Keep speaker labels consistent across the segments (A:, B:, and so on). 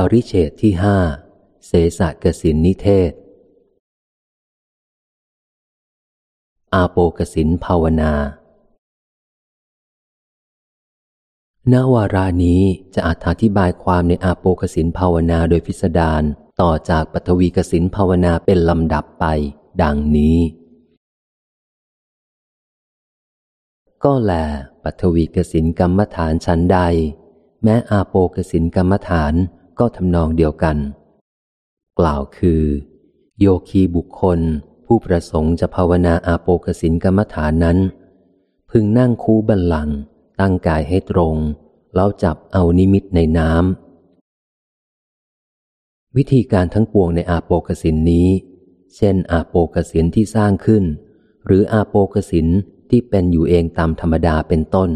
A: ปริเฉตที่ห้าเสสะกสินนิเทศ อาโปกสินภาวนาณวารานี้จะอธิบายความในอาโปกสินภาวนาโดยพิสดารต่อจากปฐวีกสินภาวนาเป็นลำดับไป ดังนี้ ก็แลปฐวีกสินกรรมฐานชั้นใด แม้อาโปกสินกรรมฐาน ก็ทำนองเดียวกัน กล่าวคือ โยคีบุคคล ผู้ประสงค์จะภาวนาอาโปกสินกรรมฐานนั้น พึงนั่งคูบันลัง ตั้งกายให้ตรง แล้วจับเอานิมิตในน้ำวิธีการทั้งปวงในอาโปกสินนี้ เช่น อาโปกสินที่สร้างขึ้น หรืออาโปกสินที่เป็นอยู่เองตามธรรมดาเป็นต้น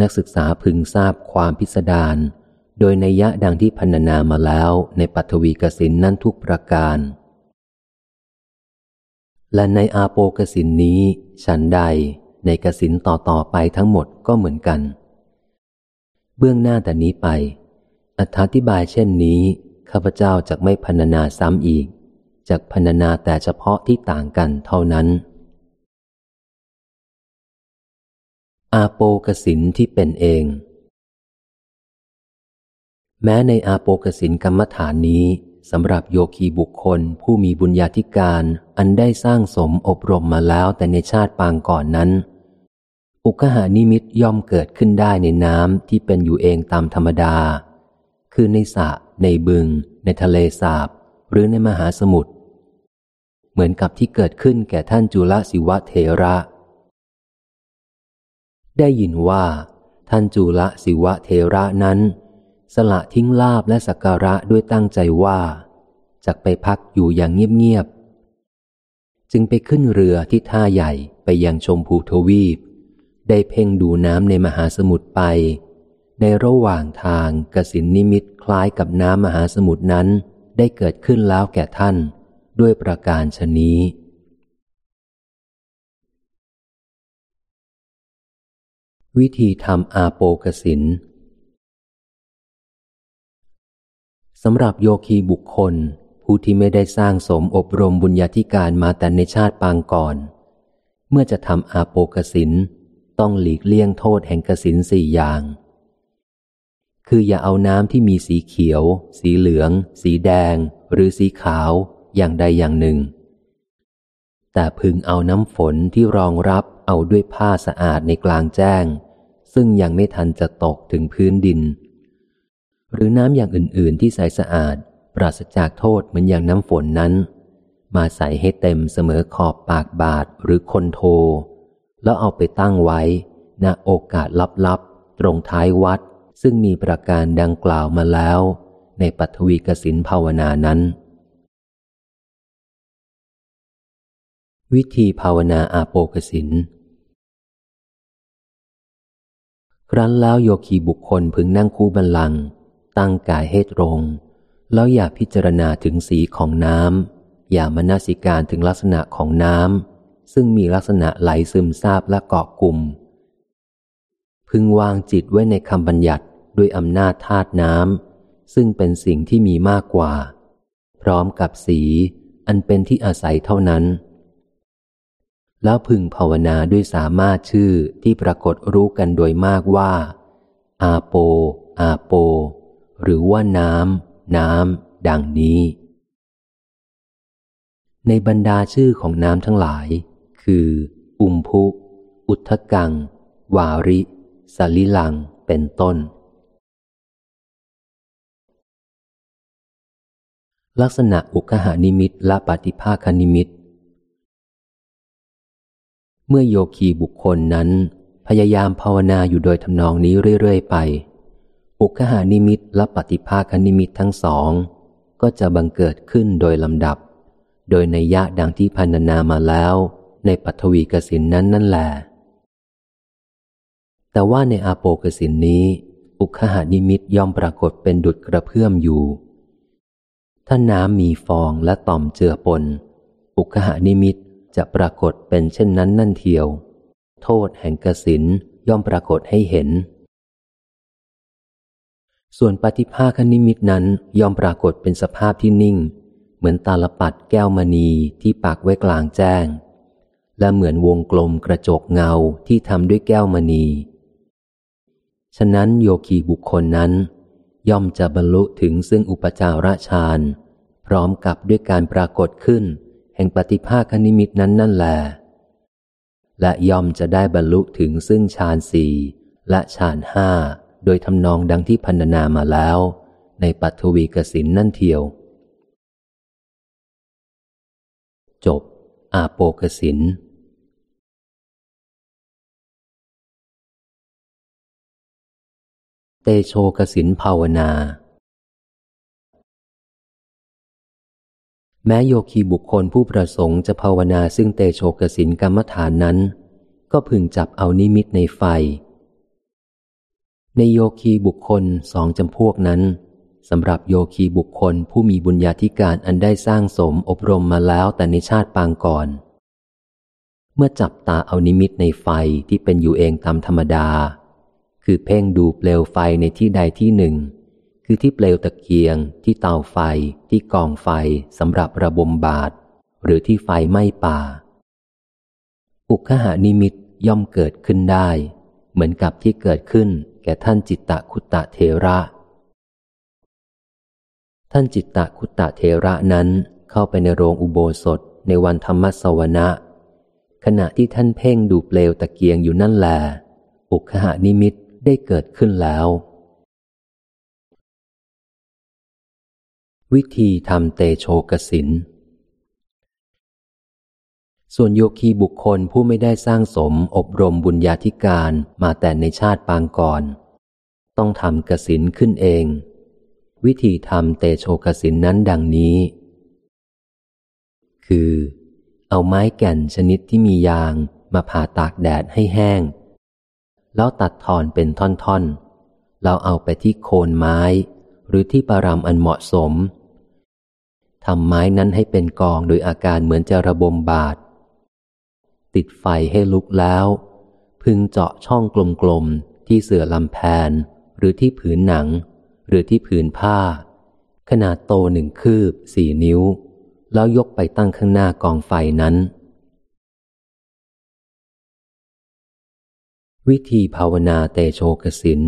A: นักศึกษาพึงทราบความพิสดาร โดยในยะดังที่พันนามาแล้วในปัทวีกสินนั้นทุกประการ และในอาโปกสินนี้ ฉันใดในกสินต่อต่อไปทั้งหมดก็เหมือนกัน เบื้องหน้าแต่นี้ไป อธิบายเช่นนี้ ข้าพเจ้าจะไม่พันนาซ้ำอีกจากพันนาแต่เฉพาะที่ต่างกันเท่านั้น อาโปกสินที่เป็นเอง แม้ในอาโปกสินกรรมฐานนี้สำหรับโยคีบุคคลผู้มีบุญญาธิการ อันได้สร้างสมอบรมมาแล้วแต่ในชาติปางก่อนนั้น อุกหานิมิตย่อมเกิดขึ้นได้ในน้ำที่เป็นอยู่เองตามธรรมดา คือในสระในบึง ในทะเลสาบ หรือในมหาสมุทรเหมือนกับที่เกิดขึ้นแก่ท่านจุลศิวะเทระ ได้ยินว่า ท่านจุลศิวะเทระนั้น สละทิ้งลาบและสักการะด้วยตั้งใจว่าจะไปพักอยู่อย่างเงียบๆ จึงไปขึ้นเรือที่ท่าใหญ่ไปยังชมพูทวีป ได้เพ่งดูน้ำในมหาสมุทรไป ในระหว่างทางกสินนิมิตคล้ายกับน้ำมหาสมุทรนั้นได้เกิดขึ้นแล้วแก่ท่านด้วยประการชนี้วิธีทำอาโปกสิน สำหรับโยคีบุคคล ผู้ที่ไม่ได้สร้างสมอบรมบุญญาธิการมาแต่ในชาติปางก่อน เมื่อจะทำอาโปกสินต้องหลีกเลี่ยงโทษแห่งกสินสี่อย่าง คืออย่าเอาน้ำที่มีสีเขียว สีเหลือง สีแดง หรือสีขาวอย่างใดอย่างหนึ่ง แต่พึงเอาน้ำฝนที่รองรับเอาด้วยผ้าสะอาดในกลางแจ้ง ซึ่งยังไม่ทันจะตกถึงพื้นดิน หรือน้ำอย่างอื่น ๆ ที่ใสสะอาด ปราศจากโทษเหมือนอย่างน้ำฝนนั้น มาใส่ให้เต็มเสมอขอบปากบาทหรือคนโท แล้วเอาไปตั้งไว้ณโอกาสลับ ๆ ตรงท้ายวัด ซึ่งมีประการดังกล่าวมาแล้ว ในปัทวีกสินภาวนานั้น วิธีภาวนาอาโปกสินครั้นแล้วโยคีบุคคลพึงนั่งคู่บันลัง ตั้งกายให้ตรง แล้วอย่าพิจารณาถึงสีของน้ำอย่ามนาสิการถึงลักษณะของน้ำซึ่งมีลักษณะไหลซึมซาบและเกาะกลุ่ม พึงวางจิตไว้ในคำบัญญัติด้วยอำนาจธาตุน้ำซึ่งเป็นสิ่งที่มีมากกว่า พร้อมกับสีอันเป็นที่อาศัยเท่านั้น แล้วพึงภาวนาด้วยสามารถชื่อที่ปรากฏรู้กันโดยมากว่า อาโป อาโป หรือว่าน้ำน้ำดังนี้ ในบรรดาชื่อของน้ำทั้งหลาย คือ อุมพุ อุทกัง วาริ สลิลัง เป็นต้น ลักษณะอุคหานิมิตและปฏิภาคนิมิต เมื่อโยคีบุคคลนั้น พยายามภาวนาอยู่โดยทำนองนี้เรื่อย ๆ ไป อุคหานิมิตและปฏิภาคนิมิตทั้งสอง ก็จะบังเกิดขึ้นโดยลำดับ โดยในยะดังที่พันนามาแล้ว ในปัทวีกสินนั้นนั่นแหละแต่ว่าในอาโปกสินนี้ อุคหานิมิตย่อมปรากฏเป็นดุจกระเพื่อมอยู่ ถ้าน้ำมีฟองและต่อมเจือปน อุคหานิมิตจะปรากฏเป็นเช่นนั้นนั่นเทียว โทษแห่งกสินย่อมปรากฏให้เห็น ส่วนปฏิภาคนิมิตนั้นย่อมปรากฏเป็นสภาพที่นิ่ง เหมือนตาลปัดแก้วมณีที่ปักไว้กลางแจ้ง และเหมือนวงกลมกระจกเงาที่ทำด้วยแก้วมณี ฉะนั้นโยคีบุคคลนั้น ย่อมจะบรรลุถึงซึ่งอุปจาระฌานพร้อมกับด้วยการปรากฏขึ้น แห่งปฏิภาคนิมิตนั้นนั่นแหละและย่อมจะได้บรรลุถึงซึ่งฌานสี่และฌานห้า โดยทำนองดังที่พันนามาแล้ว ในปัทวีกสินนั่นเทียว จบ อาโปกสินเตโชกสินภาวนา แม้โยคีบุคคลผู้ประสงค์จะภาวนาซึ่งเตโชกสินกรรมฐานนั้น ก็พึงจับเอานิมิตในไฟ ในโยคีบุคคลสองจำพวกนั้นสำหรับโยคีบุคคลผู้มีบุญญาธิการอันได้สร้างสมอบรมมาแล้วแต่ในชาติปางก่อน เมื่อจับตาเอานิมิตในไฟที่เป็นอยู่เองตามธรรมดา คือเพ่งดูเปลวไฟในที่ใดที่หนึ่ง คือที่เปลวตะเกียง ที่เตาไฟ ที่กองไฟสำหรับระบมบาดหรือที่ไฟไหม้ป่า อุคหานิมิตย่อมเกิดขึ้นได้ เหมือนกับที่เกิดขึ้นแก่ท่านจิตตะคุตตะเทระ ท่านจิตตะคุตตะเทระนั้นเข้าไปในโรงอุโบสถในวันธรรมสวนะขณะที่ท่านเพ่งดูเปลวตะเกียงอยู่นั่นแหละอุคหานิมิตได้เกิดขึ้นแล้ว วิธีทำเตโชกสิน ส่วนโยคีบุคคลผู้ไม่ได้สร้างสมอบรมบุญญาธิการมาแต่ในชาติปางก่อน ต้องทำกสินขึ้นเอง วิธีทำเตโชกสินนั้นดังนี้ คือ เอาไม้แก่นชนิดที่มียางมาผ่าตากแดดให้แห้ง แล้วตัดทอนเป็นท่อนๆ แล้วเอาไปที่โคนไม้ หรือที่ปารามอันเหมาะสมทำไม้นั้นให้เป็นกองโดยอาการเหมือนจะระบมบาด ติดไฟให้ลุกแล้ว พึงเจาะช่องกลมๆ ที่เสื่อลำแพน หรือที่ผืนหนัง หรือที่ผืนผ้า ขนาดโตหนึ่งคืบสี่นิ้ว แล้วยกไปตั้งข้างหน้ากองไฟนั้น วิธีภาวนาเตโชกสิน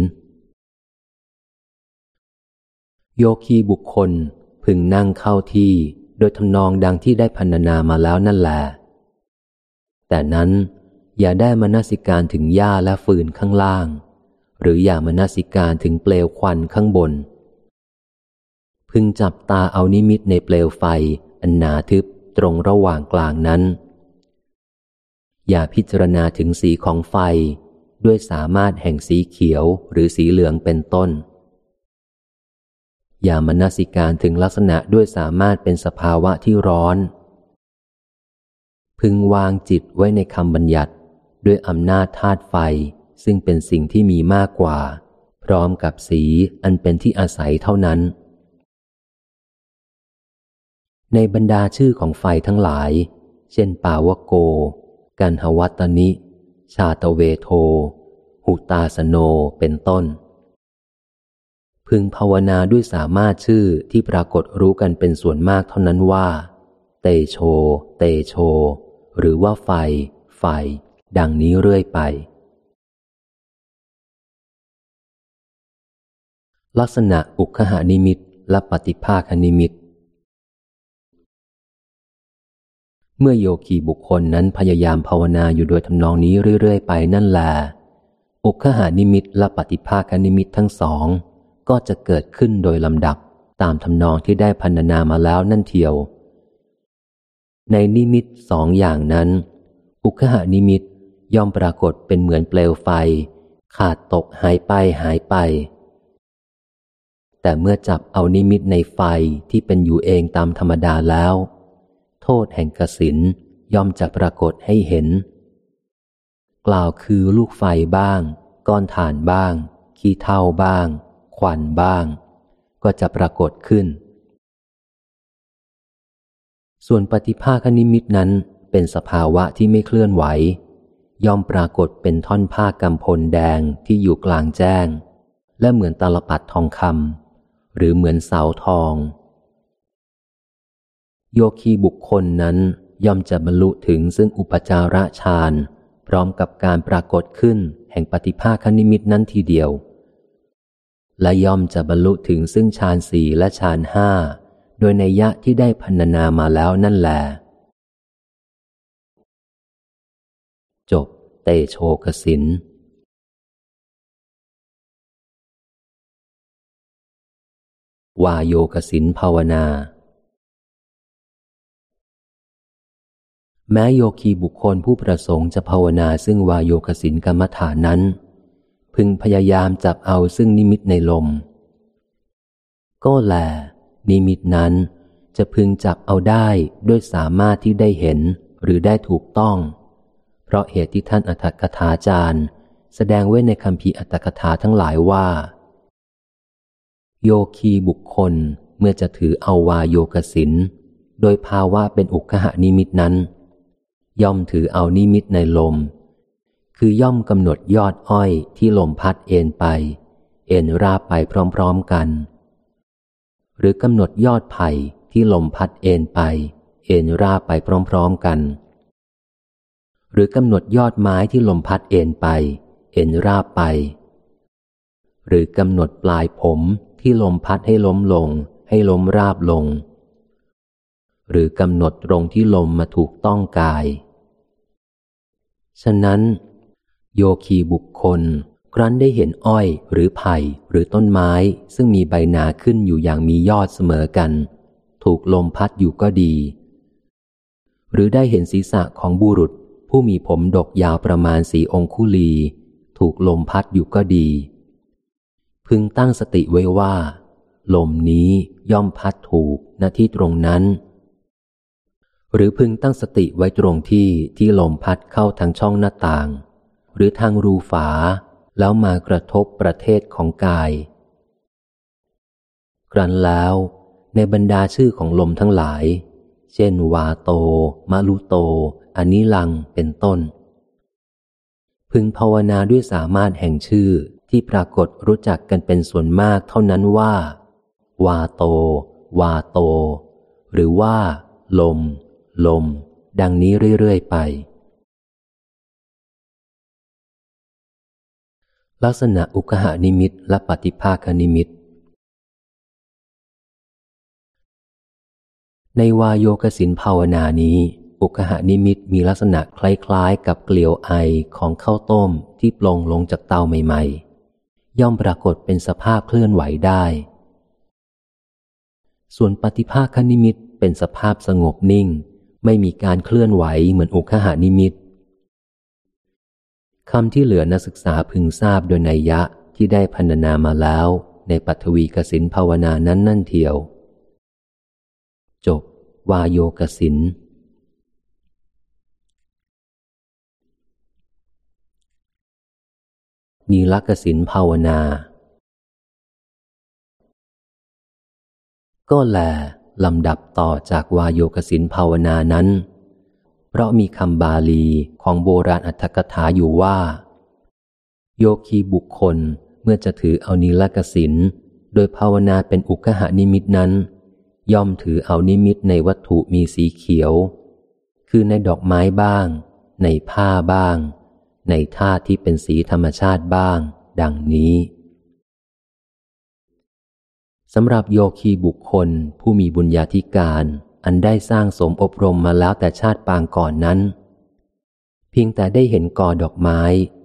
A: โยคีบุคคลพึงนั่งเข้าที่ โดยทำนองดังที่ได้พันนามาแล้วนั่นแหละ แต่นั้นอย่าได้มนสิการถึงหญ้าและฟืนข้างล่าง หรืออย่ามนสิการถึงเปลวควันข้างบน พึงจับตาเอานิมิตในเปลวไฟ อันหนาทึบตรงระหว่างกลางนั้น อย่าพิจารณาถึงสีของไฟ ด้วยสามารถแห่งสีเขียวหรือสีเหลืองเป็นต้น อย่ามนสิการถึงลักษณะด้วยสามารถเป็นสภาวะที่ร้อน พึงวางจิตไว้ในคำบัญญัติ ด้วยอำนาจธาตุไฟ ซึ่งเป็นสิ่งที่มีมากกว่า พร้อมกับสีอันเป็นที่อาศัยเท่านั้น ในบรรดาชื่อของไฟทั้งหลาย เช่นปาวโก กันหวัตนิ ชาตเวโท หุตาสโนเป็นต้น พึงภาวนาด้วยสามารถชื่อที่ปรากฏรู้กันเป็นส่วนมากเท่านั้นว่า เตโช เตโช หรือว่าไฟ ไฟ ดังนี้เรื่อยไป ลักษณะอุคหานิมิตและปฏิภาคนิมิต เมื่อโยคีบุคคลนั้นพยายามภาวนาอยู่โดยทำนองนี้เรื่อยๆ ไปนั่นแหละอุคหานิมิตและปฏิภาคนิมิตทั้งสอง ก็จะเกิดขึ้นโดยลำดับตามทำนองที่ได้พันนามาแล้วนั่นเทียว ในนิมิตสองอย่างนั้น อุคหานิมิตย่อมปรากฏเป็นเหมือนเปลวไฟ ขาดตกหายไปหายไป แต่เมื่อจับเอานิมิตในไฟที่เป็นอยู่เองตามธรรมดาแล้ว โทษแห่งกสินย่อมจะปรากฏให้เห็น กล่าวคือลูกไฟบ้าง ก้อนถ่านบ้าง ขี้เท่าบ้าง ควันบ้าง ก็จะปรากฏขึ้น ส่วนปฏิภาคนิมิตนั้นเป็นสภาวะที่ไม่เคลื่อนไหว ย่อมปรากฏเป็นท่อนผ้ากำพลแดงที่อยู่กลางแจ้ง และเหมือนตลปัดทองคำหรือเหมือนเสาทอง โยคีบุคคลนั้นย่อมจะบรรลุถึงซึ่งอุปจาระฌานพร้อมกับการปรากฏขึ้นแห่งปฏิภาคนิมิตนั้นทีเดียว และย่อมจะบรรลุถึงซึ่งฌานสี่และฌานห้า โดยในยะที่ได้พันนามาแล้วนั่นแหละจบเตโชกสินวาโยกสินภาวนา แม้โยคีบุคคลผู้ประสงค์จะภาวนาซึ่งวาโยกสินกรรมฐานนั้น พึงพยายามจับเอาซึ่งนิมิตในลม ก็แล นิมิตนั้น จะพึงจับเอาได้ด้วยสามารถที่ได้เห็นหรือได้ถูกต้อง เพราะเหตุที่ท่านอัตถกถาจารย์ แสดงไว้ในคำพีอัตถกถาทั้งหลายว่า โยคีบุคคลเมื่อจะถือเอาวาโยกสินโดยภาวะเป็นอุคหานิมิตนั้น ย่อมถือเอานิมิตในลม คือย่อมกำหนดยอดอ้อยที่ลมพัดเอ็นไป เอ็นราบไปพร้อมๆกัน หรือกำหนดยอดไผ่ที่ลมพัดเอ็นไป เอ็นราบไปพร้อมๆกัน หรือกำหนดยอดไม้ที่ลมพัดเอ็นไป เอ็นราบไป หรือกำหนดปลายผมที่ลมพัดให้ล้มลง ให้ล้มราบลง หรือกำหนดตรงที่ลมมาถูกต้องกาย ฉะนั้น โยคีบุคคล ครั้นได้เห็นอ้อยหรือไผ่หรือต้นไม้ ซึ่งมีใบหนาขึ้นอยู่อย่างมียอดเสมอกัน ถูกลมพัดอยู่ก็ดี หรือได้เห็นศีรษะของบุรุษ ผู้มีผมดกยาวประมาณสีองคุลี ถูกลมพัดอยู่ก็ดี พึงตั้งสติไว้ว่า ลมนี้ย่อมพัดถูกณที่ตรงนั้น หรือพึงตั้งสติไว้ตรงที่ที่ลมพัดเข้าทางช่องหน้าต่าง หรือทางรูฝา แล้วมากระทบประเทศของกาย ครั้นแล้วในบรรดาชื่อของลมทั้งหลาย เช่น วาโตมาลุโตอนิลังเป็นต้น พึงภาวนาด้วยสามารถแห่งชื่อที่ปรากฏรู้จักกันเป็นส่วนมากเท่านั้นว่า วาโต วาโต หรือว่า ลม ลม ดังนี้เรื่อย ๆ ไป ลักษณะอุกหานิมิตและปฏิภาคนิมิต ในวายโยกสินภาวนานี้ อุกหานิมิตมีลักษณะคล้ายๆ กับเกลียวไอของข้าวต้มที่ปลงลงจากเตาใหม่ๆ ย่อมปรากฏเป็นสภาพเคลื่อนไหวได้ ส่วนปฏิภาคนิมิตเป็นสภาพสงบนิ่ง ไม่มีการเคลื่อนไหวเหมือนอุคหานิมิต คำที่เหลือนักศึกษาพึงทราบโดยนัยยะที่ได้พันนามาแล้วในปัทวีกสินภาวนานั้นนั่นเทียว จบ วาโยกสินนีลกสินภาวนา ก็แลลำดับต่อจากวายโยกสินภาวนานั้น ราะมีคำบาลีของโบราณอัตถกถาอยู่ว่า โยคีบุคคลเมื่อจะถือเอานีลกสินโดยภาวนาเป็นอุกหานิมิตนั้น ย่อมถือเอานิมิตในวัตถุมีสีเขียว คือในดอกไม้บ้าง ในผ้าบ้าง ในธาตุที่เป็นสีธรรมชาติบ้าง ดังนี้สำหรับโยคีบุคคลผู้มีบุญญาธิการ อันได้สร้างสมอบรมมาแล้วแต่ชาติปางก่อนนั้น เพียงแต่ได้เห็นกอดอกไม้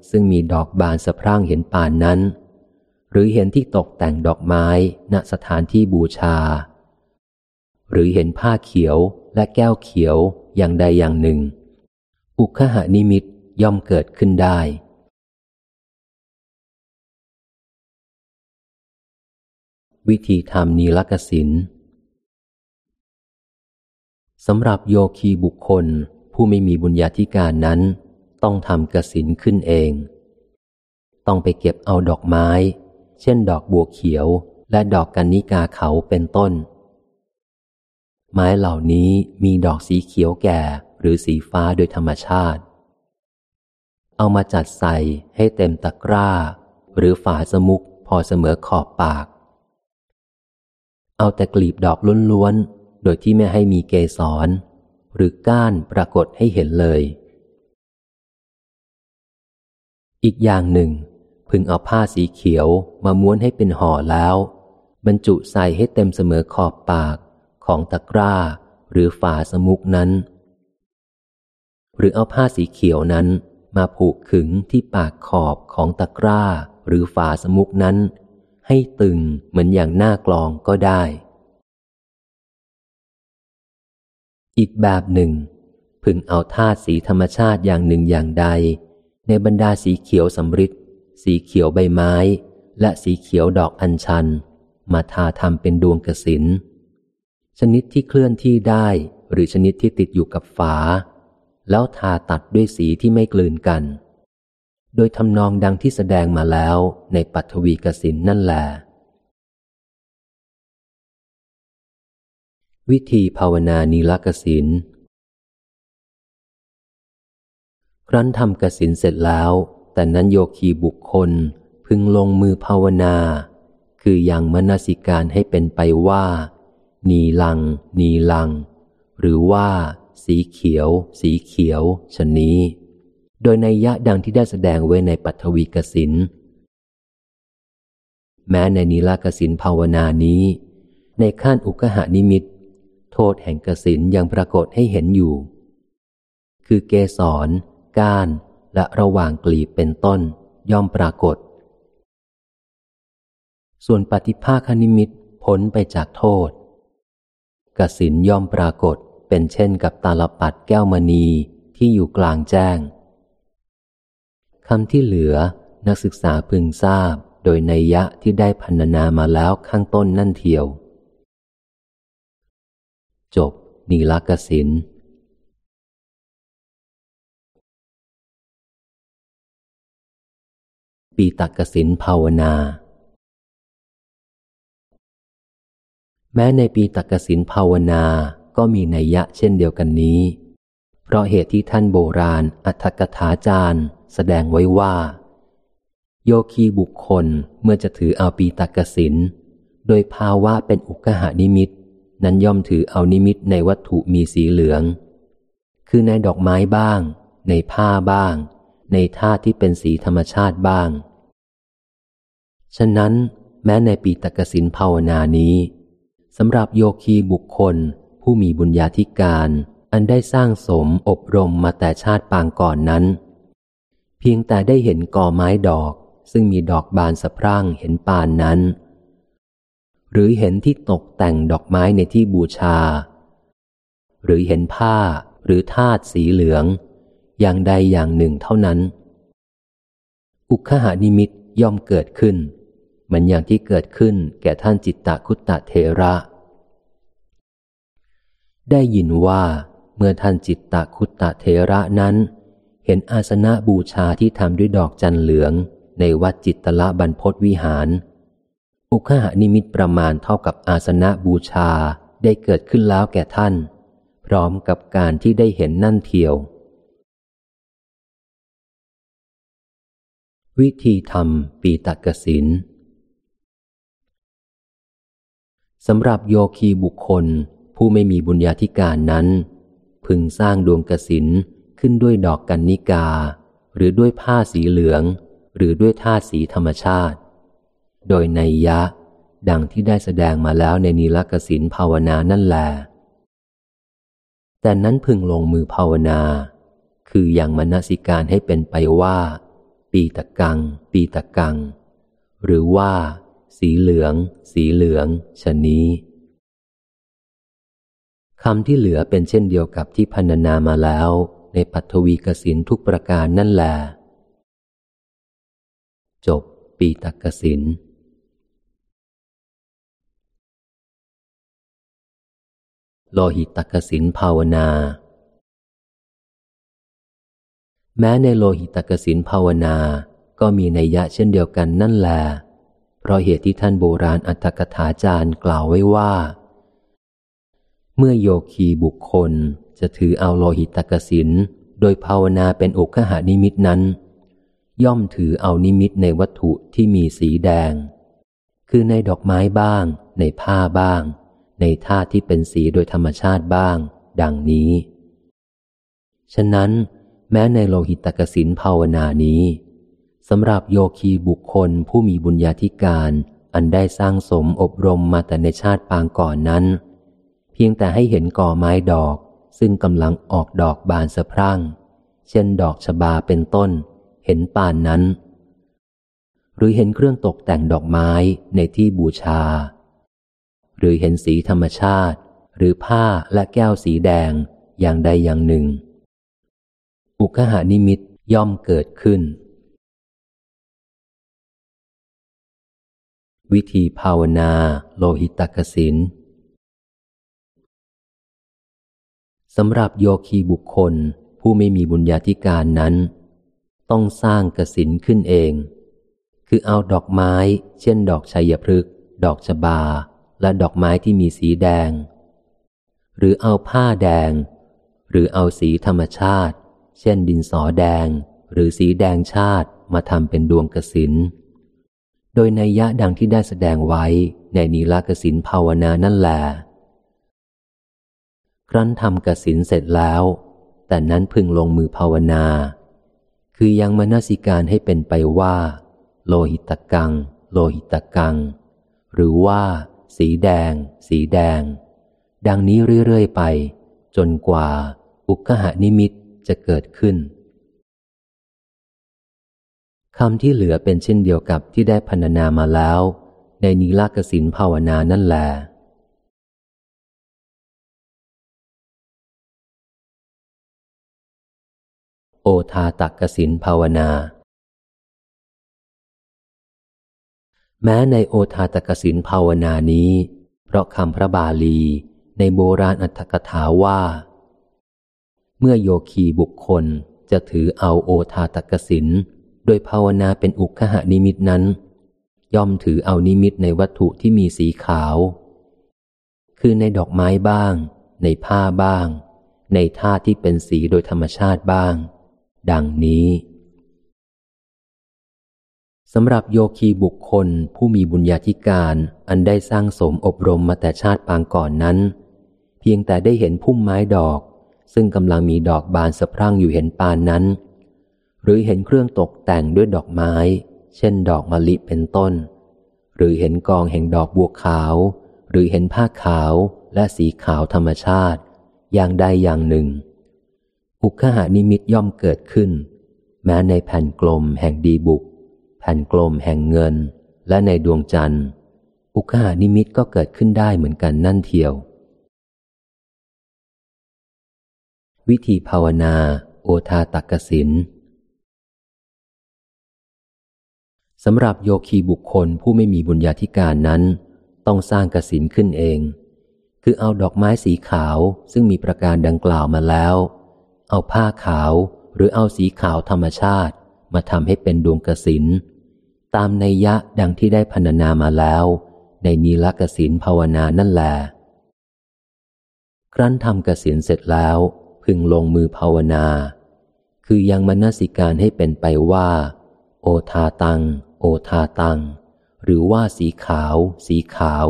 A: ซึ่งมีดอกบานสะพรั่งเห็นป่านนั้น หรือเห็นที่ตกแต่งดอกไม้ณสถานที่บูชา หรือเห็นผ้าเขียวและแก้วเขียวอย่างใดอย่างหนึ่ง อุคหานิมิตย่อมเกิดขึ้นได้วิธีทำนีลกสิน สำหรับโยคีบุคคลผู้ไม่มีบุญญาธิการนั้น ต้องทำกสินขึ้นเอง ต้องไปเก็บเอาดอกไม้ เช่นดอกบัวเขียวและดอกกันนิกาเขาเป็นต้น ไม้เหล่านี้มีดอกสีเขียวแก่หรือสีฟ้าโดยธรรมชาติ เอามาจัดใส่ให้เต็มตะกร้า หรือฝาสมุกพอเสมอขอบปาก เอาแต่กลีบดอกล้วนๆ โดยที่ไม่ให้มีเกสรหรือก้านปรากฏให้เห็นเลย อีกอย่างหนึ่ง พึงเอาผ้าสีเขียวมาม้วนให้เป็นห่อแล้ว บรรจุใส่ให้เต็มเสมอขอบปากของตะกร้า หรือฝาสมุกนั้น หรือเอาผ้าสีเขียวนั้นมาผูกขึงที่ปากขอบของตะกร้า หรือฝาสมุกนั้น ให้ตึงเหมือนอย่างหน้ากลองก็ได้ อีกแบบหนึ่ง พึงเอาธาตุสีธรรมชาติอย่างหนึ่งอย่างใด ในบรรดาสีเขียวสำริดสีเขียวใบไม้ และสีเขียวดอกอัญชัน มาทาทำเป็นดวงกระสินชนิดที่เคลื่อนที่ได้ หรือชนิดที่ติดอยู่กับฝา แล้วทาตัดด้วยสีที่ไม่กลืนกัน โดยทำนองดังที่แสดงมาแล้วในปัทวีกสินนั่นแหละ วิธีภาวนานีลกสินครั้นทำกสินเสร็จแล้ว แต่นั้นโยคีบุคคลพึงลงมือภาวนา คืออย่างมนสิการให้เป็นไปว่า นีลัง นีลัง หรือว่า สีเขียว สีเขียวชนนี้ โดยในยะดังที่ได้แสดงไว้ในปัทวีกสินแม้ในนีลากสินภาวนานี้ ในขั้นอุกหานิมิต โทษแห่งกสินยังปรากฏให้เห็นอยู่ คือเกสร ก้าน และระหว่างกลีบเป็นต้นย่อมปรากฏ ส่วนปฏิภาคนิมิตพ้นไปจากโทษ กสินย่อมปรากฏเป็นเช่นกับตาลปัดแก้วมณีที่อยู่กลางแจ้งคำที่เหลือนักศึกษาพึงทราบโดยในยะที่ได้พันนามาแล้วข้างต้นนั่นเทียว จบนีลกสินปีตักสินภาวนา แม้ในปีตักสินภาวนาก็มีนัยยะเช่นเดียวกันนี้ เพราะเหตุที่ท่านโบราณอัธกถาจารย์แสดงไว้ว่า โยคีบุคคลเมื่อจะถือเอาปีตักสินโดยภาวะเป็นอุกหานิมิต นั้นย่อมถือเอานิมิตในวัตถุมีสีเหลือง คือในดอกไม้บ้าง ในผ้าบ้าง ในท่าที่เป็นสีธรรมชาติบ้าง ฉะนั้น แม้ในปีตกสินภาวนานี้สำหรับโยคีบุคคล ผู้มีบุญญาธิการ อันได้สร้างสมอบรมมาแต่ชาติปางก่อนนั้น เพียงแต่ได้เห็นกอไม้ดอก ซึ่งมีดอกบานสะพรั่งเห็นปานนั้น หรือเห็นที่ตกแต่งดอกไม้ในที่บูชา หรือเห็นผ้าหรือธาตุสีเหลือง อย่างใดอย่างหนึ่งเท่านั้น อุคหานิมิตย่อมเกิดขึ้น เหมือนอย่างที่เกิดขึ้นแก่ท่านจิตตคุตตะเทระ ได้ยินว่าเมื่อท่านจิตตคุตตะเทระนั้น เห็นอาสนะบูชาที่ทำด้วยดอกจันเหลืองในวัดจิตตละบรรพศวิหาร อุคหานิมิตประมาณเท่ากับอาสนะบูชาได้เกิดขึ้นแล้วแก่ท่าน พร้อมกับการที่ได้เห็นนั่นเทียว วิธีทำปีตักกสินสำหรับโยคีบุคคลผู้ไม่มีบุญญาธิการนั้น พึงสร้างดวงกสินขึ้นด้วยดอกกันนิกา หรือด้วยผ้าสีเหลือง หรือด้วยท่าสีธรรมชาติ โดยในยะ ดังที่ได้แสดงมาแล้วในนีลกสินภาวนานั่นแหละแต่นั้นพึงลงมือภาวนา คืออย่างมนสิการให้เป็นไปว่า ปีตะกัง ปีตะกัง หรือว่า สีเหลือง สีเหลืองชนี้คำที่เหลือเป็นเช่นเดียวกับที่พันนามาแล้ว ในปัทวีกสินทุกประการนั่นแหละจบปีตกสิน โลหิตตกสินภาวนา แม้ในโลหิตกสินภาวนา ก็มีนัยยะเช่นเดียวกันนั่นแหละเพราะเหตุที่ท่านโบราณอัตถกถาจารย์กล่าวไว้ว่า เมื่อโยคีบุคคลจะถือเอาโลหิตกสินโดยภาวนาเป็นอกขหานิมิตนั้น ย่อมถือเอานิมิตในวัตถุที่มีสีแดง คือในดอกไม้บ้าง ในผ้าบ้าง ในท่าที่เป็นสีโดยธรรมชาติบ้าง ดังนี้ ฉะนั้น แม้ในโลหิตกสินภาวนานี้สำหรับโยคีบุคคลผู้มีบุญญาธิการ อันได้สร้างสมอบรมมาแต่ในชาติปางก่อนนั้น เพียงแต่ให้เห็นก่อไม้ดอก ซึ่งกำลังออกดอกบานสะพรั่ง เช่นดอกชบาเป็นต้น เห็นป่านนั้น หรือเห็นเครื่องตกแต่งดอกไม้ในที่บูชา หรือเห็นสีธรรมชาติ หรือผ้าและแก้วสีแดงอย่างใดอย่างหนึ่ง อุคหานิมิตย่อมเกิดขึ้น วิธีภาวนาโลหิตกสินสำหรับโยคีบุคคลผู้ไม่มีบุญญาธิการนั้น ต้องสร้างกสินขึ้นเอง คือเอาดอกไม้ เช่น ดอกชัยพฤกษ์ดอกชบา และดอกไม้ที่มีสีแดง หรือเอาผ้าแดง หรือเอาสีธรรมชาติ เช่นดินสอแดง หรือสีแดงชาติมาทำเป็นดวงกสิน โดยในยะดังที่ได้แสดงไว้ในนีลากสินภาวนานั่นแหละครั้นทำกสินเสร็จแล้ว แต่นั้นพึงลงมือภาวนา คือยังมนสิการให้เป็นไปว่า โลหิตกัง โลหิตกัง หรือว่า สีแดง สีแดง ดังนี้เรื่อยๆไป จนกว่า อุกหานิมิตจะเกิดขึ้นคำที่เหลือเป็นเช่นเดียวกับที่ได้พรรณนามาแล้ว ในนีลากสินภาวนานั่นแหละโอทาตักกสินภาวนา แม้ในโอทาตกสินภาวนานี้ เพราะคำพระบาลีในโบราณอัตถกถาว่า เมื่อโยคีบุคคลจะถือเอาโอทาตกสินโดยภาวนาเป็นอุคหานิมิตนั้น ย่อมถือเอานิมิตในวัตถุที่มีสีขาว คือในดอกไม้บ้าง ในผ้าบ้าง ในท่าที่เป็นสีโดยธรรมชาติบ้าง ดังนี้ สำหรับโยคีบุคคลผู้มีบุญญาธิการอันได้สร้างสมอบรมมาแต่ชาติปางก่อนนั้น เพียงแต่ได้เห็นพุ่มไม้ดอก ซึ่งกำลังมีดอกบานสะพรั่งอยู่เห็นปานนั้น หรือเห็นเครื่องตกแต่งด้วยดอกไม้ เช่นดอกมะลิเป็นต้น หรือเห็นกองแห่งดอกบัวขาว หรือเห็นผ้าขาวและสีขาวธรรมชาติ อย่างใดอย่างหนึ่ง อุคหานิมิตย่อมเกิดขึ้น แม้ในแผ่นกลมแห่งดีบุก แผ่นกลมแห่งเงิน และในดวงจันทร์ อุคหานิมิตก็เกิดขึ้นได้เหมือนกันนั่นเทียว วิธีภาวนา โอทาตักกสินสำหรับโยคีบุคคลผู้ไม่มีบุญญาธิการนั้น ต้องสร้างกสินขึ้นเอง คือเอาดอกไม้สีขาวซึ่งมีประการดังกล่าวมาแล้ว เอาผ้าขาวหรือเอาสีขาวธรรมชาติ มาทำให้เป็นดวงกสิน ตามในยะดังที่ได้พรรณนามาแล้ว ในนีลกสินภาวนานั่นแหละครั้นทำกสินเสร็จแล้ว พึงลงมือภาวนา คือยังมนสิการให้เป็นไปว่า โอทาตัง โอทาตัง หรือว่าสีขาว สีขาว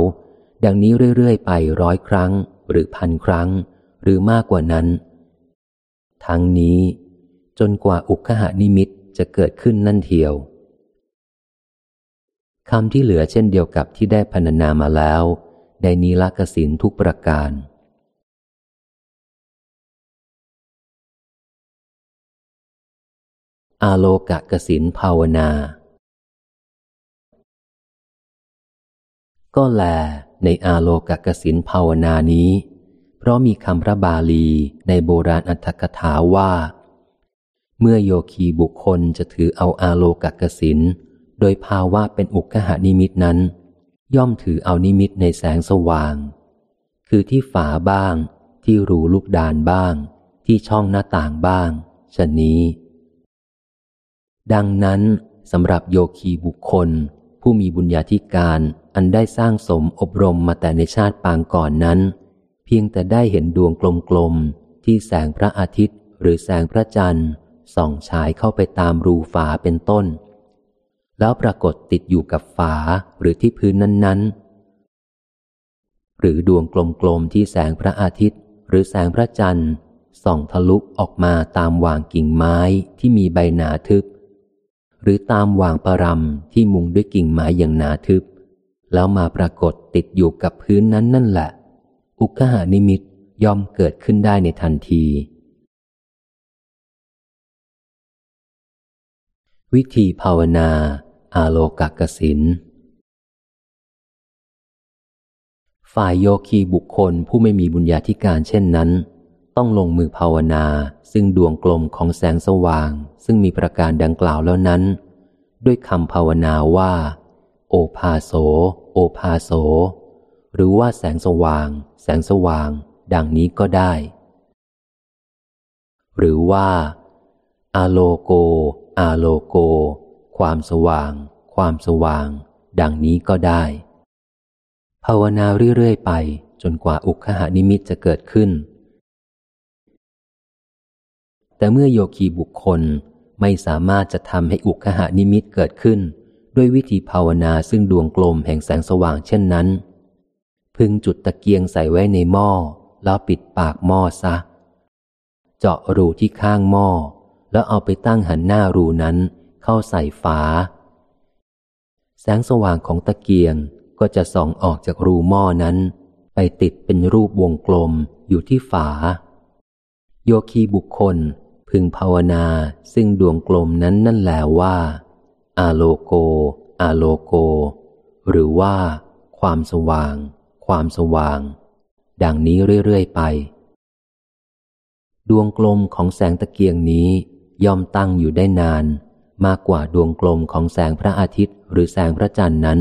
A: ดังนี้เรื่อย ๆ ไปร้อยครั้ง หรือพันครั้ง หรือมากกว่านั้น ทั้งนี้จนกว่าอุคหานิมิตจะเกิดขึ้นนั่นเทียว คำที่เหลือเช่นเดียวกับที่ได้พรรณนามาแล้วในนีลกสินทุกประการ อาโลกะกสินภาวนา ก็แลในอาโลกะกสินภาวนานี้ เพราะมีคำพระบาลีในโบราณอัตถกถาว่า เมื่อโยคีบุคคลจะถือเอาอาโลกะกสิน โดยภาวะเป็นอุกหานิมิตนั้น ย่อมถือเอานิมิตในแสงสว่าง คือที่ฝาบ้าง ที่รูลูกดานบ้าง ที่ช่องหน้าต่างบ้างชนนี้ ดังนั้นสำหรับโยคีบุคคล ผู้มีบุญญาธิการอันได้สร้างสมอบรมมาแต่ในชาติปางก่อนนั้น เพียงแต่ได้เห็นดวงกลมๆ ที่แสงพระอาทิตย์หรือแสงพระจันทร์ส่องฉายเข้าไปตามรูฝาเป็นต้น แล้วปรากฏติดอยู่กับฝาหรือที่พื้นนั้น ๆ หรือดวงกลมๆที่แสงพระอาทิตย์ หรือแสงพระจันทร์ส่องทะลุออกมาตามวางกิ่งไม้ที่มีใบหนาทึบ หรือตามวางประรำที่มุงด้วยกิ่งไม้อย่างหนาทึบ แล้วมาปรากฏติดอยู่กับพื้นนั้นนั่นแหละ อุกหานิมิตย่อมเกิดขึ้นได้ในทันที วิธีภาวนา อาโลกกสินฝ่ายโยคีบุคคลผู้ไม่มีบุญญาธิการเช่นนั้น ต้องลงมือภาวนา ซึ่งดวงกลมของแสงสว่าง ซึ่งมีประการดังกล่าวแล้วนั้น ด้วยคำภาวนาว่า โอภาโส โอภาโส หรือว่าแสงสว่าง แสงสว่าง ดังนี้ก็ได้ หรือว่า อาโลโก อาโลโก ความสว่าง ความสว่าง ดังนี้ก็ได้ ภาวนาเรื่อยๆไปจนกว่าอุคหานิมิตจะเกิดขึ้น แต่เมื่อโยคีบุคคลไม่สามารถจะทำให้อุคหานิมิตเกิดขึ้น ด้วยวิธีภาวนาซึ่งดวงกลมแห่งแสงสว่างเช่นนั้น พึงจุดตะเกียงใส่ไว้ในหม้อ แล้วปิดปากหม้อซะ เจาะรูที่ข้างหม้อ แล้วเอาไปตั้งหันหน้ารูนั้น เข้าใส่ฝา แสงสว่างของตะเกียงก็จะส่องออกจากรูหม้อนั้น ไปติดเป็นรูปวงกลมอยู่ที่ฝา โยคีบุคคลพึงภาวนาซึ่งดวงกลมนั้นนั่นแหละว่า อาโลโก อาโลโก หรือว่า ความสว่าง ความสว่าง ดังนี้เรื่อยๆไป ดวงกลมของแสงตะเกียงนี้ย่อมตั้งอยู่ได้นาน มากกว่าดวงกลมของแสงพระอาทิตย์หรือแสงพระจันทร์นั้น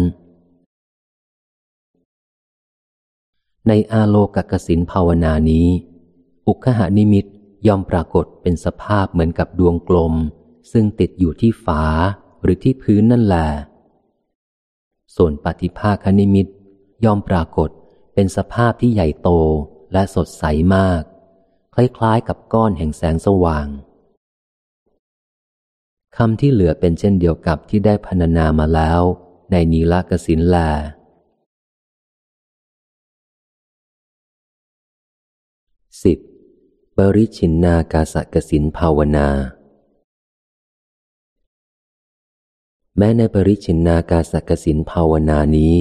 A: ในอาโลกกสินภาวนานี้ อุคหานิมิตย่อมปรากฏเป็นสภาพเหมือนกับดวงกลม ซึ่งติดอยู่ที่ฝาหรือที่พื้นนั่นแหละส่วนปฏิภาคนิมิตย่อมปรากฏเป็นสภาพที่ใหญ่โตและสดใสมาก คล้ายๆกับก้อนแห่งแสงสว่างำที่เหลือเป็นเช่นเดียวกับที่ได้พรรณนามาแล้ว ในนีลกสินแลสิบปริชินนากาสกสินภาวนา แม้ในปริชินนากาสกสินภาวนานี้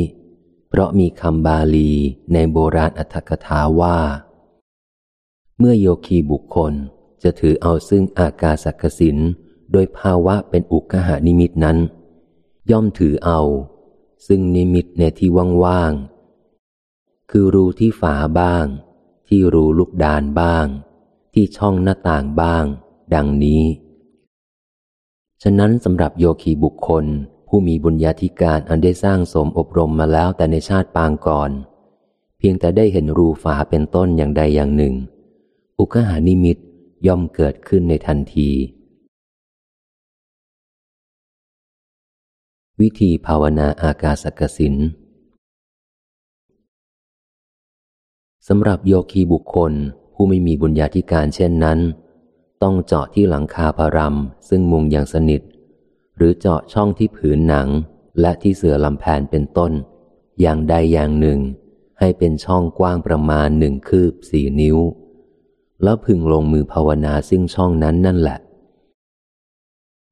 A: เพราะมีคำบาลีในโบราณอัธกถาว่า เมื่อโยคีบุคคลจะถือเอาซึ่งอากาสกสิน โดยภาวะเป็นอุกหานิมิตนั้น ย่อมถือเอา ซึ่งนิมิตในที่ว่างๆ คือรูที่ฝาบ้าง ที่รูลูกดานบ้าง ที่ช่องหน้าต่างบ้าง ดังนี้ ฉะนั้นสำหรับโยคีบุคคลผู้มีบุญญาธิการอันได้สร้างสมอบรมมาแล้วแต่ในชาติปางก่อน เพียงแต่ได้เห็นรูฝาเป็นต้นอย่างใดอย่างหนึ่ง อุคหานิมิตย่อมเกิดขึ้นในทันที วิธีภาวนาอากาศกสินสำหรับโยคีบุคคลผู้ไม่มีบุญญาธิการเช่นนั้น ต้องเจาะที่หลังคาพารำซึ่งมุงอย่างสนิท หรือเจาะช่องที่ผืนหนังและที่เสื่อลำแผนเป็นต้น อย่างใดอย่างหนึ่ง ให้เป็นช่องกว้างประมาณหนึ่งคืบสี่นิ้ว แล้วพึงลงมือภาวนาซึ่งช่องนั้นนั่นแหละ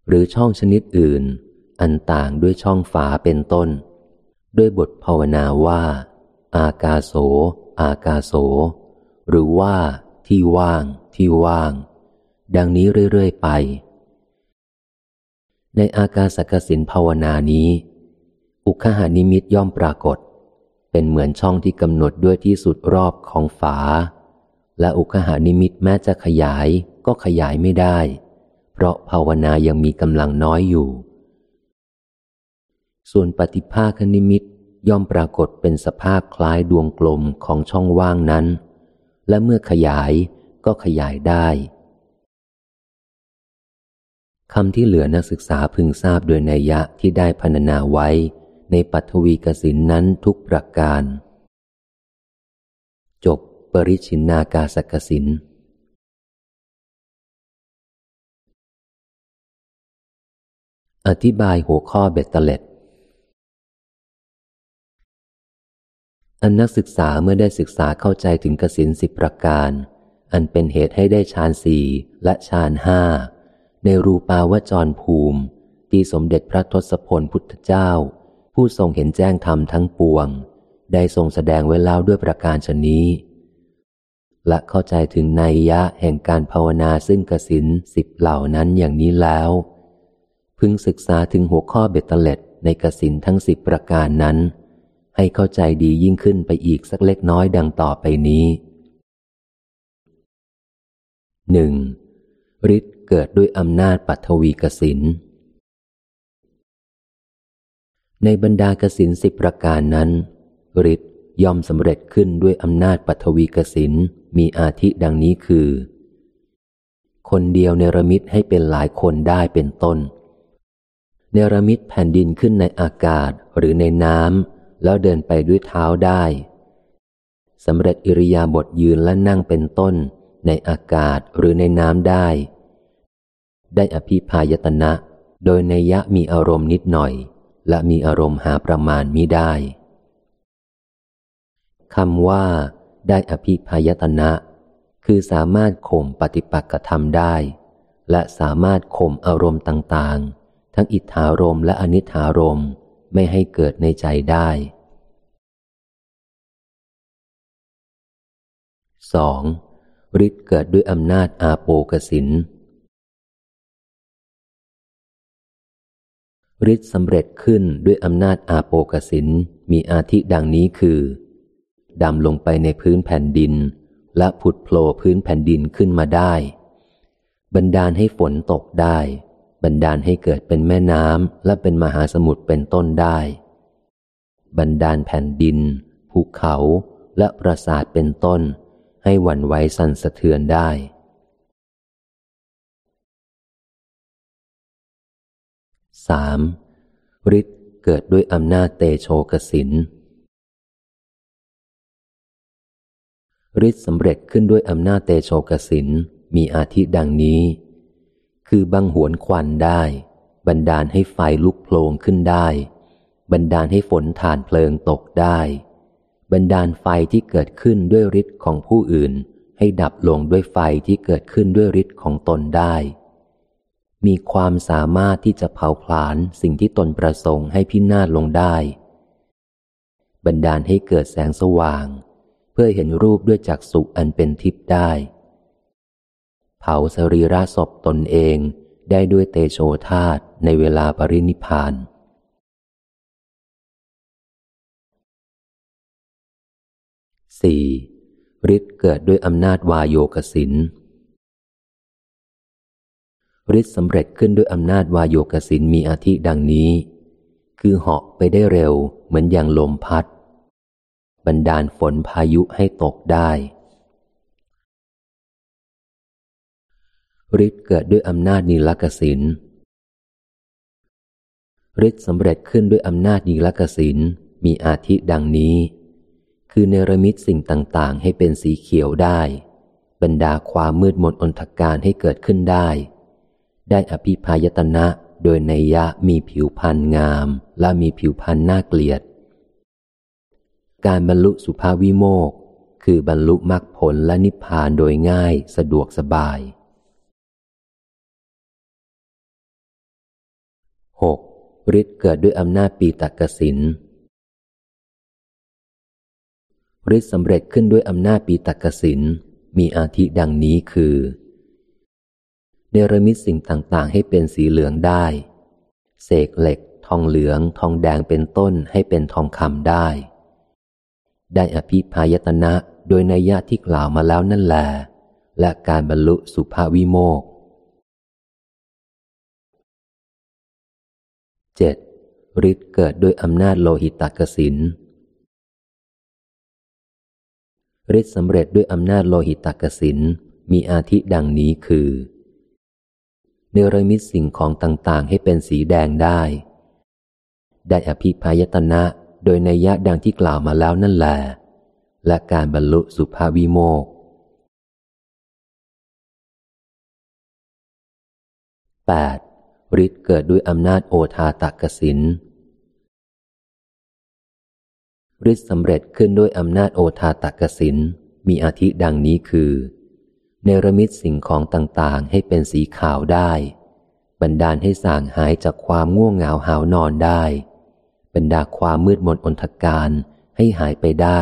A: หรือช่องชนิดอื่น อันต่างด้วยช่องฝาเป็นต้น ด้วยบทภาวนาว่า อากาโส อากาโส หรือว่าที่ว่าง ที่ว่าง ดังนี้เรื่อย ๆ ไป ในอากาศกสินภาวนานี้ อุคหานิมิตย่อมปรากฏ เป็นเหมือนช่องที่กำหนดด้วยที่สุดรอบของฝา และอุคหานิมิตแม้จะขยายก็ขยายไม่ได้ เพราะภาวนายังมีกำลังน้อยอยู่ ส่วนปฏิภาคนิมิตย่อมปรากฏเป็นสภาพคล้ายดวงกลมของช่องว่างนั้น และเมื่อขยายก็ขยายได้คำที่เหลือนักศึกษาพึงทราบโดยนัยยะที่ได้พรรณนาไว้ ในปัทวีกสินนั้นทุกประการ จบปริชินนากาสกสินอธิบายหัวข้อเบ็ดเตเล็ด อันนักศึกษาเมื่อได้ศึกษาเข้าใจถึงกสินสิบประการ อันเป็นเหตุให้ได้ฌานสี่และฌานห้าในรูปาวจรภูมิ ที่สมเด็จพระทศพลพุทธเจ้า ผู้ทรงเห็นแจ้งธรรมทั้งปวง ได้ทรงแสดงไว้แล้วด้วยประการชนนี้ และเข้าใจถึงในยะแห่งการภาวนาซึ่งกสินสิบเหล่านั้นอย่างนี้แล้ว พึงศึกษาถึงหัวข้อเบ็ดเตเล็ดในกสินทั้งสิบประการนั้น ให้เข้าใจดียิ่งขึ้นไปอีกสักเล็กน้อยดังต่อไปนี้หนึ่งฤทธิ์เกิดด้วยอำนาจปัทวีกสิน ในบรรดากสินสิบประการนั้นฤทธิ์ย่อมสำเร็จขึ้นด้วยอำนาจปัทวีกสินมีอาทิดังนี้คือ คนเดียวเนรมิตให้เป็นหลายคนได้เป็นต้น เนรมิตแผ่นดินขึ้นในอากาศหรือในน้ำ แล้วเดินไปด้วยเท้าได้สำเร็จอิริยาบถยืนและนั่งเป็นต้นในอากาศหรือในน้ำได้ ได้อภิพายตนะ โดยในยะมีอารมณ์นิดหน่อย และมีอารมณ์หาประมาณมิได้คำว่า ได้อภิพายตนะ คือสามารถข่มปฏิปักษ์ธรรมได้ และสามารถข่มอารมณ์ต่างๆ ทั้งอิทธารมและอนิธารมณ์ ไม่ให้เกิดในใจได้สองฤทธิ์เกิดด้วยอำนาจอาโปกสินฤทธิ์สำเร็จขึ้นด้วยอำนาจอาโปกสินมีอาทิดังนี้คือดำลงไปในพื้นแผ่นดิน และผุดโผล่พื้นแผ่นดินขึ้นมาได้ บันดาลให้ฝนตกได้ บันดาลให้เกิดเป็นแม่น้ำและเป็นมหาสมุทรเป็นต้นได้ บันดาลแผ่นดิน ภูเขาและปราสาทเป็นต้น ให้หวั่นไหวสั่นสะเทือนได้สามฤทธิ์เกิดด้วยอำนาจเตโชกสินฤทธิ์สำเร็จขึ้นด้วยอำนาจเตโชกสินมีอาทิดังนี้ คือบังหวนควันได้ บันดาลให้ไฟลุกโผลงขึ้นได้ บันดาลให้ฝนฐานเพลิงตกได้ บันดาลไฟที่เกิดขึ้นด้วยฤทธิ์ของผู้อื่น ให้ดับลงด้วยไฟที่เกิดขึ้นด้วยฤทธิ์ของตนได้ มีความสามารถที่จะเผาผลาญสิ่งที่ตนประสงค์ให้พินาศลงได้ บันดาลให้เกิดแสงสว่าง เพื่อเห็นรูปด้วยจักษุอันเป็นทิพย์ได้ ผาสรีระศพตนเองได้ด้วยเตโชธาตในเวลาปรินิพานสี่ฤทธิ์เกิดด้วยอำนาจวายโยกสินฤทธิ์สำเร็จขึ้นด้วยอำนาจวายโยกสินมีอาทิดังนี้ คือเหาะไปได้เร็วเหมือนอย่างลมพัดบรรดาลฝนพายุให้ตกได้ ฤทธิ์เกิดด้วยอำนาจนีลกสินฤทธิ์สำเร็จขึ้นด้วยอำนาจนีลกสินมีอาทิดังนี้ คือเนรมิตสิ่งต่าง ๆ ให้เป็นสีเขียวได้ บรรดาความมืดมนอนทการให้เกิดขึ้นได้ ได้อภิพายตนะโดยในยะมีผิวพันธ์งาม และมีผิวพันธ์น่าเกลียด การบรรลุสุภาวิโมกคือบรรลุมรรคผลและนิพพานโดยง่ายสะดวกสบาย 6. ฤทธิ์เกิดด้วยอำนาจปีตกสินฤทธิ์สำเร็จขึ้นด้วยอำนาจปีตกสินมีอาทิดังนี้คือ เนรมิตสิ่งต่างๆ ให้เป็นสีเหลืองได้ เสกเหล็ก ทองเหลือง ทองแดงเป็นต้นให้เป็นทองคำได้ ได้อภิพายตนะโดยนัยยะที่กล่าวมาแล้วนั่นแหละและการบรรลุสุภาวิโมก 7. ฤทธิ์เกิดด้วยอำนาจโลหิตกสินฤทธิ์สำเร็จด้วยอำนาจโลหิตกสินมีอาทิดังนี้คือเนรมิตสิ่งของต่างๆ ให้เป็นสีแดงได้ ได้อภิพายตนะโดยในยะดังที่กล่าวมาแล้วนั่นแหละและการบรรลุสุภาวิโมกแปด ฤทธิ์เกิดด้วยอำนาจโอทาตักสินฤทธิ์สำเร็จขึ้นด้วยอำนาจโอทาตักสินมีอาทิดังนี้คือ เนรมิตสิ่งของต่างๆ ให้เป็นสีขาวได้ บันดาลให้สางหายจากความง่วงเหงาหาวนอนได้ บรรดาความมืดมนอนทการให้หายไปได้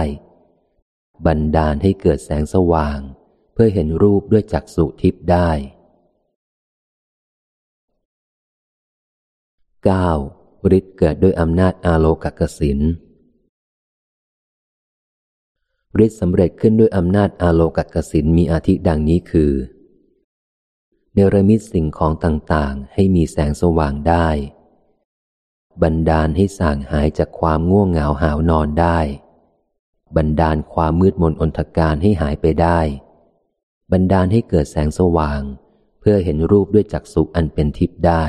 A: บันดาลให้เกิดแสงสว่าง เพื่อเห็นรูปด้วยจักษุทิพย์ได้ 9. ฤทธิ์เกิดด้วยอำนาจอาโลกกสินฤทธิ์สำเร็จขึ้นด้วยอำนาจอาโลกกสินมีอาทิดังนี้คือ เนรมิตสิ่งของต่างๆ ให้มีแสงสว่างได้ บันดาลให้ส่างหายจากความง่วงเหงาหาวนอนได้ บันดาลความมืดมนอนทการให้หายไปได้ บันดาลให้เกิดแสงสว่าง เพื่อเห็นรูปด้วยจักษุอันเป็นทิพย์ได้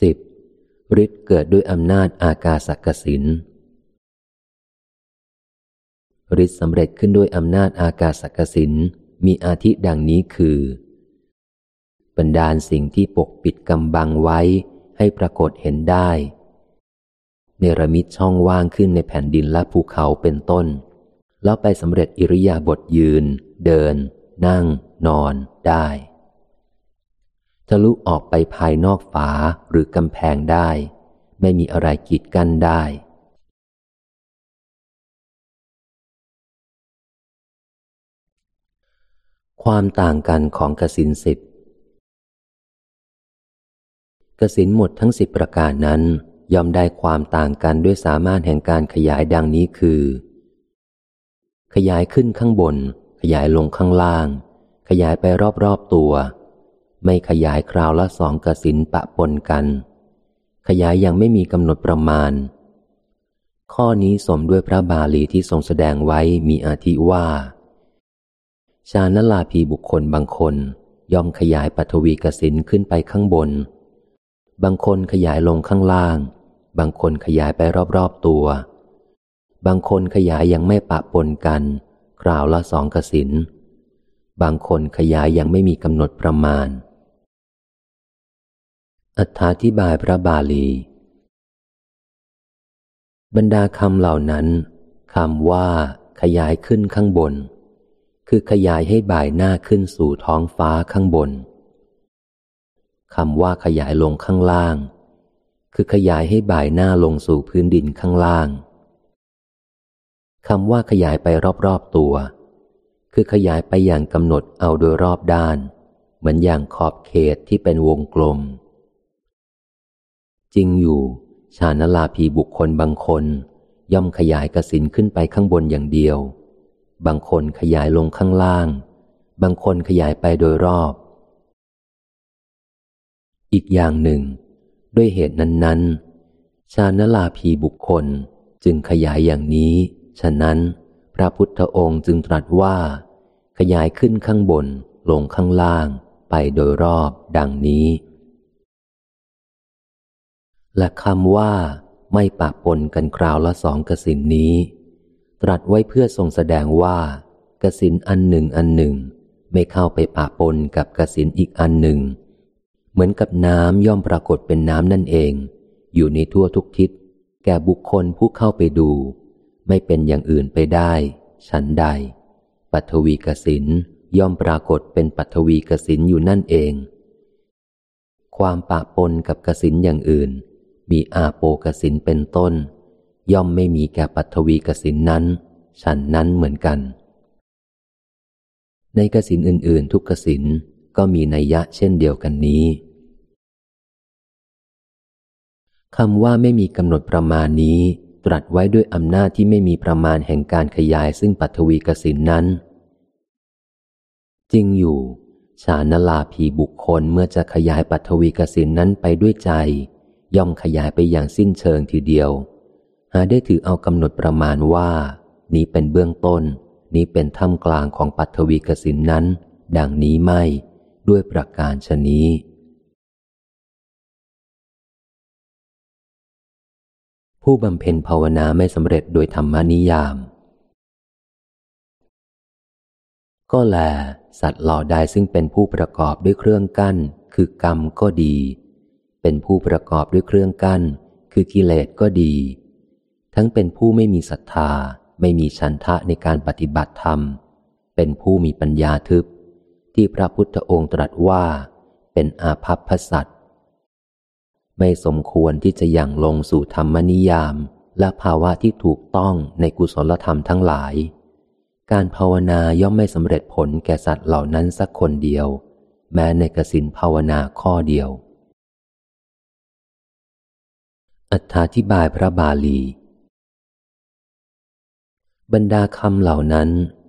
A: สิบฤทธิ์เกิดด้วยอำนาจอากาศักสินฤทธิ์สำเร็จขึ้นด้วยอำนาจอากาศักสินมีอาทิดังนี้คือ บรรดาลสิ่งที่ปกปิดกำบังไว้ให้ปรากฏเห็นได้ เนรมิตช่องว่างขึ้นในแผ่นดินและภูเขาเป็นต้น แล้วไปสำเร็จอิริยาบถยืน เดิน นั่ง นอนได้ ทะลุออกไปภายนอกฝาหรือกำแพงได้ ไม่มีอะไรกีดกั้นได้ ความต่างกันของกสินสิบกสินหมดทั้งสิบประการนั้นย่อมได้ความต่างกันด้วยสามารถแห่งการขยายดังนี้คือ ขยายขึ้นข้างบน ขยายลงข้างล่าง ขยายไปรอบๆตัว ไม่ขยายคราวละสองกสินปะปนกัน ขยายยังไม่มีกำหนดประมาณ ข้อนี้สมด้วยพระบาลีที่ทรงแสดงไว้มีอาทิว่า ชานลาภีบุคคลบางคนย่อมขยายปัทวีกสินขึ้นไปข้างบน บางคนขยายลงข้างล่าง บางคนขยายไปรอบๆตัว บางคนขยายยังไม่ปะปนกัน คราวละสองกสินบางคนขยายยังไม่มีกำหนดประมาณ อธิบายพระบาลี บรรดาคำเหล่านั้นคำว่า ขยายขึ้นข้างบน คือขยายให้บ่ายหน้าขึ้นสู่ท้องฟ้าข้างบนคำว่าขยายลงข้างล่าง คือขยายให้บ่ายหน้าลงสู่พื้นดินข้างล่างคำว่าขยายไปรอบๆตัว คือขยายไปอย่างกำหนดเอาโดยรอบด้าน เหมือนอย่างขอบเขตที่เป็นวงกลม จริงอยู่ชานลาภีบุคคลบางคน ย่อมขยายกสินขึ้นไปข้างบนอย่างเดียว บางคนขยายลงข้างล่าง บางคนขยายไปโดยรอบ อีกอย่างหนึ่ง ด้วยเหตุนั้นๆ ชานลาภีบุคคลจึงขยายอย่างนี้ ฉะนั้น พระพุทธองค์จึงตรัสว่า ขยายขึ้นข้างบนลงข้างล่าง ไปโดยรอบดังนี้ และคำว่าไม่ปะปนกันคราวละสองกสินนี้ ตรัสไว้เพื่อทรงแสดงว่ากสินอันหนึ่งอันหนึ่ง ไม่เข้าไปปะปนกับกสินอีกอันหนึ่ง เหมือนกับน้ำย่อมปรากฏเป็นน้ำนั่นเอง อยู่ในทั่วทุกทิศ แก่บุคคลผู้เข้าไปดู ไม่เป็นอย่างอื่นไปได้ ฉันใด ปัทวีกสินย่อมปรากฏเป็นปัทวีกสินอยู่นั่นเอง ความปะปนกับกสินอย่างอื่น มีอาโปกสินเป็นต้น ย่อมไม่มีแก่ปัทวีกสินนั้น ฉันนั้นเหมือนกัน ในกสินอื่น ๆ ทุกกสินก็มีนัยยะเช่นเดียวกันนี้คำว่าไม่มีกำหนดประมาณนี้ ตรัสไว้ด้วยอำนาจที่ไม่มีประมาณแห่งการขยายซึ่งปัทวีกสินนั้น จริงอยู่ ชานลาภีบุคคลเมื่อจะขยายปัทวีกสินนั้นไปด้วยใจ ย่อมขยายไปอย่างสิ้นเชิงทีเดียว หาได้ถือเอากำหนดประมาณว่า นี้เป็นเบื้องต้น นี้เป็นท่ามกลางของปัทวีกสินนั้น ดังนี้ไม่ ด้วยประการชนี้ผู้บำเพ็ญภาวนาไม่สำเร็จโดยธรรมนิยาม ก็แล สัตว์หล่อใดซึ่งเป็นผู้ประกอบด้วยเครื่องกั้น คือกรรมก็ดี เป็นผู้ประกอบด้วยเครื่องกั้น คือกิเลสก็ดี ทั้งเป็นผู้ไม่มีศรัทธา ไม่มีฉันทะในการปฏิบัติธรรม เป็นผู้มีปัญญาทึบ ที่พระพุทธองค์ตรัสว่า เป็นอาภัพพสัตไม่สมควรที่จะยังลงสู่ธรรมนิยาม และภาวะที่ถูกต้องในกุศลธรรมทั้งหลาย การภาวนาย่อมไม่สำเร็จผลแก่สัตว์เหล่านั้นสักคนเดียว แม้ในกสินภาวนาข้อเดียว อธิบายพระบาลี บรรดาคำเหล่านั้น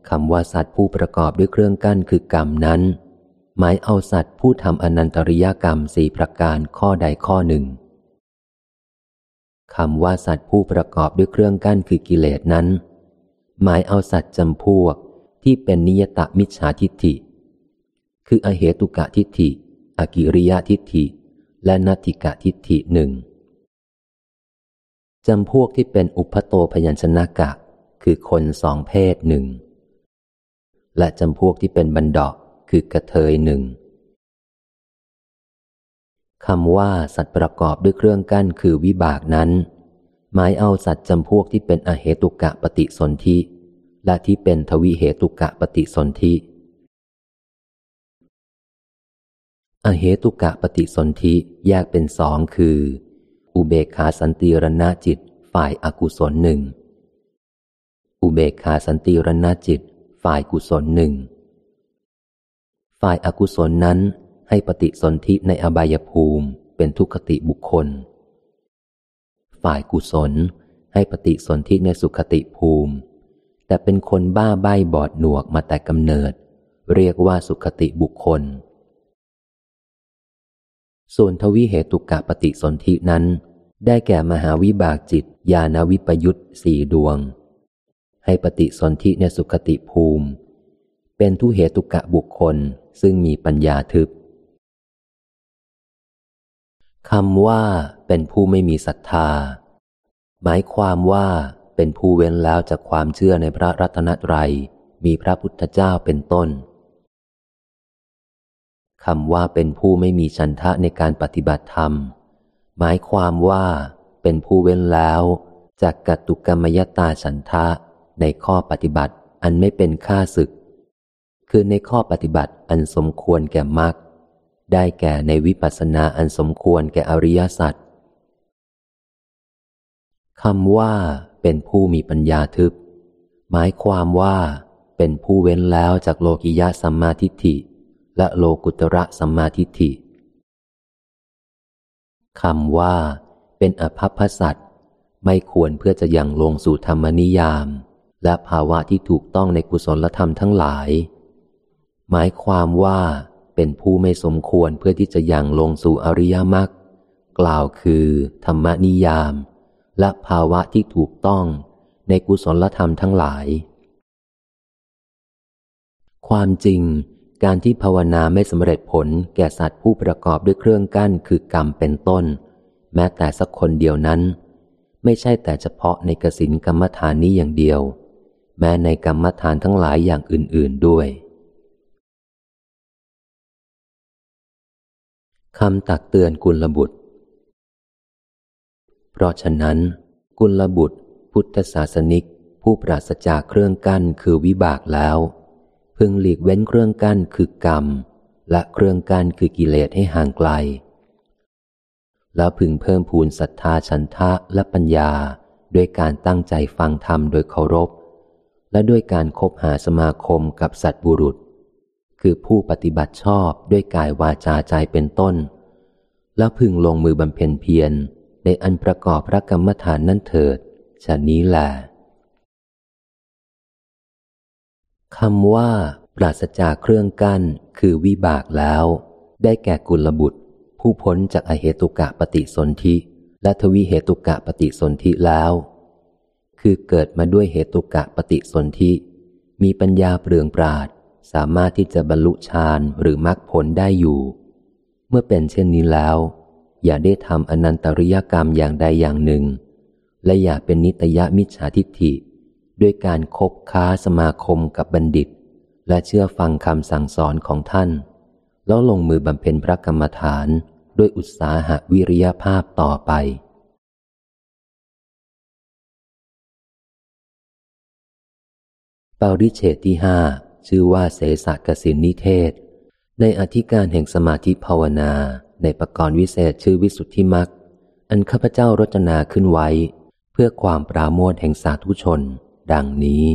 A: คำว่าสัตว์ผู้ประกอบด้วยเครื่องกั้นคือกรรมนั้น หมายเอาสัตว์ผู้ทำอนันตริยกรรมสี่ประการข้อใดข้อหนึ่งคำว่าสัตว์ผู้ประกอบด้วยเครื่องกั้นคือกิเลสนั้น หมายเอาสัตว์จำพวกที่เป็นนิยตมิจฉาทิฏฐิ คืออเหตุกะทิฏฐิ อกิริยทิฏฐิ และนัตถิกะทิฏฐิหนึ่ง จำพวกที่เป็นอุปโตพยัญชนะกะ คือคนสองเพศหนึ่ง และจำพวกที่เป็นบันดอกคือกระเทยหนึ่งคำว่าสัตว์ประกอบด้วยเครื่องกั้นคือวิบากนั้น หมายเอาสัตว์จำพวกที่เป็นอเหตุกะปฏิสนธิ และที่เป็นทวิเหตุกะปฏิสนธิ อเหตุกะปฏิสนธิแยกเป็นสองคือ อุเบกขาสันติรณจิตฝ่ายอากุศลหนึ่ง อุเบกขาสันติรณจิต ฝ่ายกุศลหนึ่ง ฝ่ายอากุศลนั้นให้ปฏิสนธิในอบายภูมิเป็นทุคติบุคคล ฝ่ายกุศลให้ปฏิสนธิในสุขติภูมิ แต่เป็นคนบ้าใบ้บอดหนวกมาแต่กำเนิด เรียกว่าสุขติบุคคล ส่วนทวิเหตุกะปฏิสนธินั้น ได้แก่มหาวิบากจิตญาณวิปยุตสี่ดวง ให้ปฏิสนธิในสุขติภูมิ เป็นทุเหตุกะบุคคลซึ่งมีปัญญาทึบคำว่าเป็นผู้ไม่มีศรัทธา หมายความว่าเป็นผู้เว้นแล้วจากความเชื่อในพระรัตนตรัยมีพระพุทธเจ้าเป็นต้น คำว่าเป็นผู้ไม่มีฉันทะในการปฏิบัติธรรม หมายความว่าเป็นผู้เว้นแล้วจากกัตุกรรมยตาฉันทะในข้อปฏิบัติอันไม่เป็นค่าศึก คือในข้อปฏิบัติอันสมควรแก่มรรคได้แก่ในวิปัสสนาอันสมควรแก่อริยสัจคำว่าเป็นผู้มีปัญญาทึบ หมายความว่าเป็นผู้เว้นแล้วจากโลกิยะสัมมาทิฏฐิ และโลกุตระสัมมาทิฏฐิคำว่า เป็นอภัพพสัตไม่ควรเพื่อจะยังลงสู่ธรรมนิยาม และภาวะที่ถูกต้องในกุศลธรรมทั้งหลาย หมายความว่าเป็นผู้ไม่สมควรเพื่อที่จะยังลงสู่อริยมรรคกล่าวคือ ธรรมนิยาม และภาวะที่ถูกต้องในกุศลธรรมทั้งหลาย ความจริง การที่ภาวนาไม่สำเร็จผลแก่สัตว์ผู้ประกอบด้วยเครื่องกั้นคือกรรมเป็นต้น แม้แต่สักคนเดียวนั้น ไม่ใช่แต่เฉพาะในกสินกรรมฐานนี้อย่างเดียว แม้ในกรรมฐานทั้งหลายอย่างอื่น ๆด้วยคำตักเตือนกุลบุตร เพราะฉะนั้น กุลบุตร พุทธศาสนิกผู้ปราศจากเครื่องกั้นคือวิบากแล้ว พึงหลีกเว้นเครื่องกั้นคือกรรม และเครื่องกั้นคือกิเลสให้ห่างไกล แล้วพึงเพิ่มพูนศรัทธาฉันทะและปัญญาด้วยการตั้งใจฟังธรรมโดยเคารพ และด้วยการคบหาสมาคมกับสัตบุรุษ คือผู้ปฏิบัติชอบด้วยกายวาจาใจเป็นต้น แล้วพึงลงมือบำเพ็ญเพียรในอันประกอบพระกรรมฐานนั่นเถิดฉะนี้แหละ คำว่า ปราศจากเครื่องกั้นคือวิบากแล้ว ได้แก่กุลบุตร ผู้พ้นจากอเหตุกะปฏิสนธิและทวิเหตุกะปฏิสนธิแล้ว คือเกิดมาด้วยเหตุกะปฏิสนธิ มีปัญญาเปลืองปราด สามารถที่จะบรรลุฌานหรือมรรคผลได้อยู่ เมื่อเป็นเช่นนี้แล้ว อย่าได้ทำอนันตริยกรรมอย่างใดอย่างหนึ่ง และอย่าเป็นนิตยมิจฉาทิฏฐิ ด้วยการคบค้าสมาคมกับบัณฑิต และเชื่อฟังคำสั่งสอนของท่าน แล้วลงมือบำเพ็ญพระกรรมฐานด้วยอุตสาหะวิริยภาพต่อไปปาริเชตที่ห้าชื่อว่าเสสกสินนิเทศ ในอธิการแห่งสมาธิภาวนา ในประกรณ์วิเศษชื่อวิสุทธิมักอันข้าพเจ้ารจนาขึ้นไว้ เพื่อความปราโมทแห่งสาธุชน ดังนี้